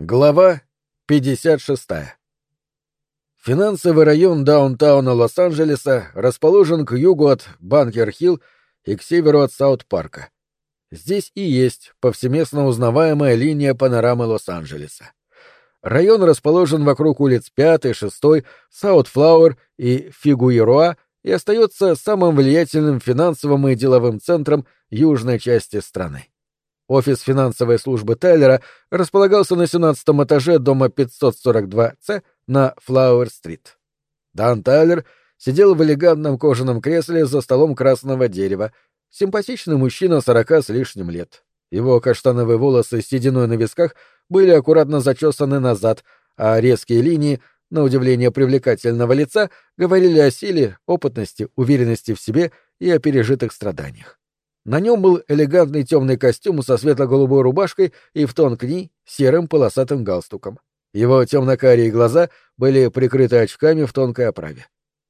Глава 56. Финансовый район даунтауна Лос-Анджелеса расположен к югу от Банкер-Хилл и к северу от Саут-Парка. Здесь и есть повсеместно узнаваемая линия панорамы Лос-Анджелеса. Район расположен вокруг улиц 5, 6, Саут-Флауэр и Фигуеруа и остается самым влиятельным финансовым и деловым центром южной части страны. Офис финансовой службы Тайлера располагался на 17 этаже дома 542-С на Флауэр-стрит. Дан Тайлер сидел в элегантном кожаном кресле за столом красного дерева, симпатичный мужчина сорока с лишним лет. Его каштановые волосы с сединой на висках были аккуратно зачесаны назад, а резкие линии, на удивление привлекательного лица, говорили о силе, опытности, уверенности в себе и о пережитых страданиях. На нем был элегантный темный костюм со светло-голубой рубашкой и в тон к ней серым полосатым галстуком. Его темно-карие глаза были прикрыты очками в тонкой оправе.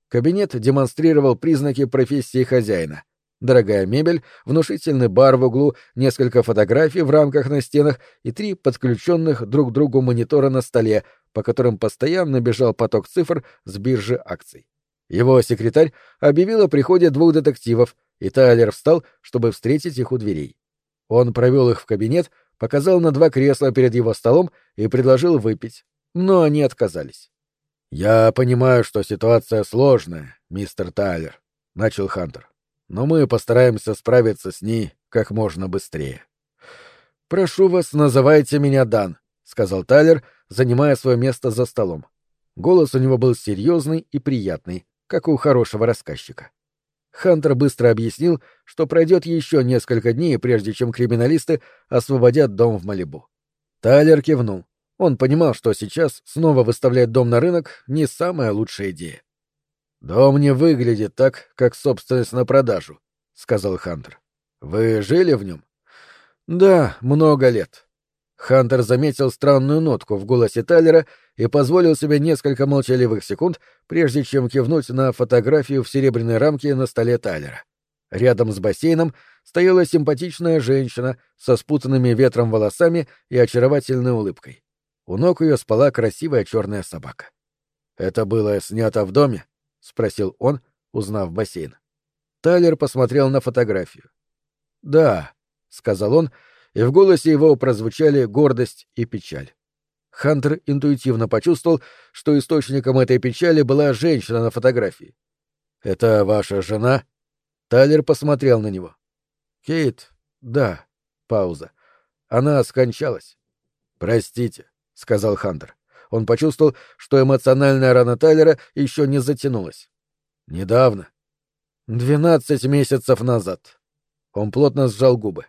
Кабинет демонстрировал признаки профессии хозяина. Дорогая мебель, внушительный бар в углу, несколько фотографий в рамках на стенах и три подключенных друг к другу монитора на столе, по которым постоянно бежал поток цифр с биржи акций. Его секретарь объявил о приходе двух детективов — и Тайлер встал, чтобы встретить их у дверей. Он провел их в кабинет, показал на два кресла перед его столом и предложил выпить, но они отказались. «Я понимаю, что ситуация сложная, мистер Тайлер», — начал Хантер, «но мы постараемся справиться с ней как можно быстрее». «Прошу вас, называйте меня Дан», — сказал Тайлер, занимая свое место за столом. Голос у него был серьезный и приятный, как у хорошего рассказчика. Хантер быстро объяснил, что пройдет еще несколько дней, прежде чем криминалисты освободят дом в Малибу. Тайлер кивнул. Он понимал, что сейчас снова выставлять дом на рынок не самая лучшая идея. «Дом не выглядит так, как собственность на продажу», — сказал Хантер. «Вы жили в нем?» «Да, много лет. Хантер заметил странную нотку в голосе Тайлера и позволил себе несколько молчаливых секунд, прежде чем кивнуть на фотографию в серебряной рамке на столе Тайлера. Рядом с бассейном стояла симпатичная женщина со спутанными ветром волосами и очаровательной улыбкой. У ног ее спала красивая черная собака. «Это было снято в доме?» — спросил он, узнав бассейн. Тайлер посмотрел на фотографию. «Да», — сказал он, — и в голосе его прозвучали гордость и печаль. Хантер интуитивно почувствовал, что источником этой печали была женщина на фотографии. «Это ваша жена?» Тайлер посмотрел на него. «Кейт, да». Пауза. «Она скончалась». «Простите», — сказал Хантер. Он почувствовал, что эмоциональная рана Тайлера еще не затянулась. «Недавно. Двенадцать месяцев назад». Он плотно сжал губы.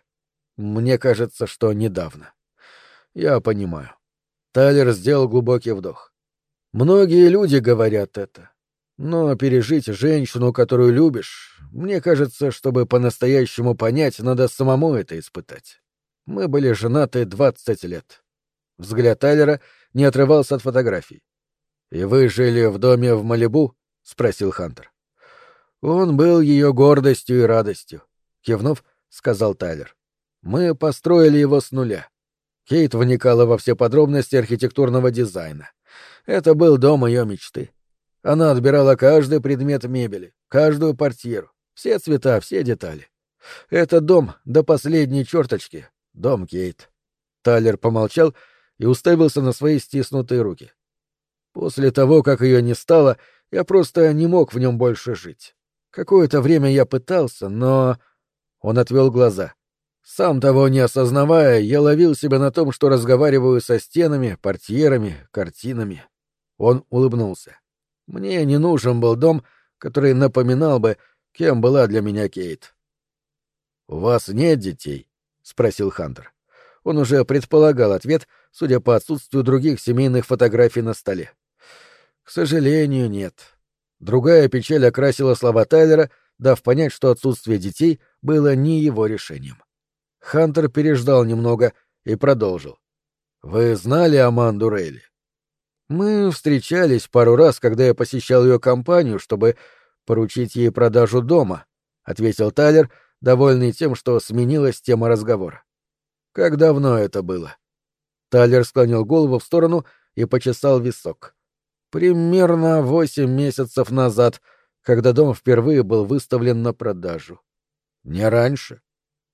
Мне кажется, что недавно. Я понимаю. Тайлер сделал глубокий вдох. Многие люди говорят это. Но пережить женщину, которую любишь, мне кажется, чтобы по-настоящему понять, надо самому это испытать. Мы были женаты двадцать лет. Взгляд Тайлера не отрывался от фотографий. «И вы жили в доме в Малибу?» — спросил Хантер. «Он был ее гордостью и радостью», — кивнув, сказал Тайлер. Мы построили его с нуля. Кейт вникала во все подробности архитектурного дизайна. Это был дом ее мечты. Она отбирала каждый предмет мебели, каждую портьеру, все цвета, все детали. Это дом до последней черточки, дом Кейт. Талер помолчал и уставился на свои стиснутые руки. После того, как ее не стало, я просто не мог в нем больше жить. Какое-то время я пытался, но... Он отвел глаза. Сам того не осознавая, я ловил себя на том, что разговариваю со стенами, портьерами, картинами. Он улыбнулся. Мне не нужен был дом, который напоминал бы, кем была для меня Кейт. «У вас нет детей?» — спросил Хантер. Он уже предполагал ответ, судя по отсутствию других семейных фотографий на столе. «К сожалению, нет». Другая печаль окрасила слова Тайлера, дав понять, что отсутствие детей было не его решением. Хантер переждал немного и продолжил. «Вы знали Аманду Рейли?» «Мы встречались пару раз, когда я посещал ее компанию, чтобы поручить ей продажу дома», — ответил Тайлер, довольный тем, что сменилась тема разговора. «Как давно это было?» Тайлер склонил голову в сторону и почесал висок. Примерно восемь месяцев назад, когда дом впервые был выставлен на продажу. Не раньше.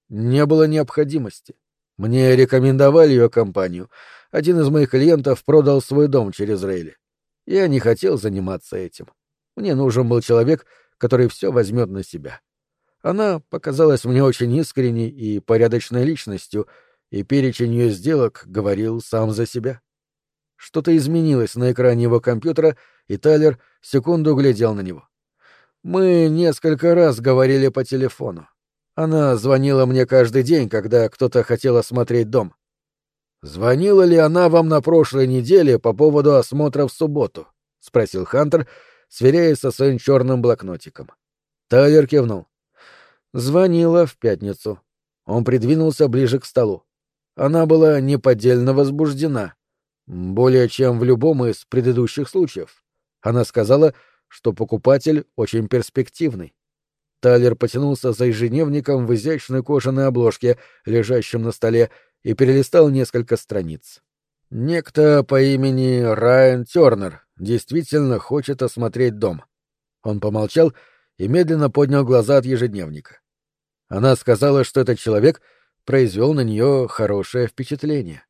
Не было необходимости. Мне рекомендовали ее компанию. Один из моих клиентов продал свой дом через Рейли. Я не хотел заниматься этим. Мне нужен был человек, который все возьмет на себя. Она показалась мне очень искренней и порядочной личностью, и перечень ее сделок говорил сам за себя. Что-то изменилось на экране его компьютера, и Тайлер секунду глядел на него. Мы несколько раз говорили по телефону. Она звонила мне каждый день, когда кто-то хотел осмотреть дом. «Звонила ли она вам на прошлой неделе по поводу осмотра в субботу?» — спросил Хантер, сверяясь со своим черным блокнотиком. Тайлер кивнул. Звонила в пятницу. Он придвинулся ближе к столу. Она была неподдельно возбуждена. Более чем в любом из предыдущих случаев. Она сказала, что покупатель очень перспективный. Тайлер потянулся за ежедневником в изящной кожаной обложке, лежащем на столе, и перелистал несколько страниц. Некто по имени Райан Тернер действительно хочет осмотреть дом. Он помолчал и медленно поднял глаза от ежедневника. Она сказала, что этот человек произвел на нее хорошее впечатление.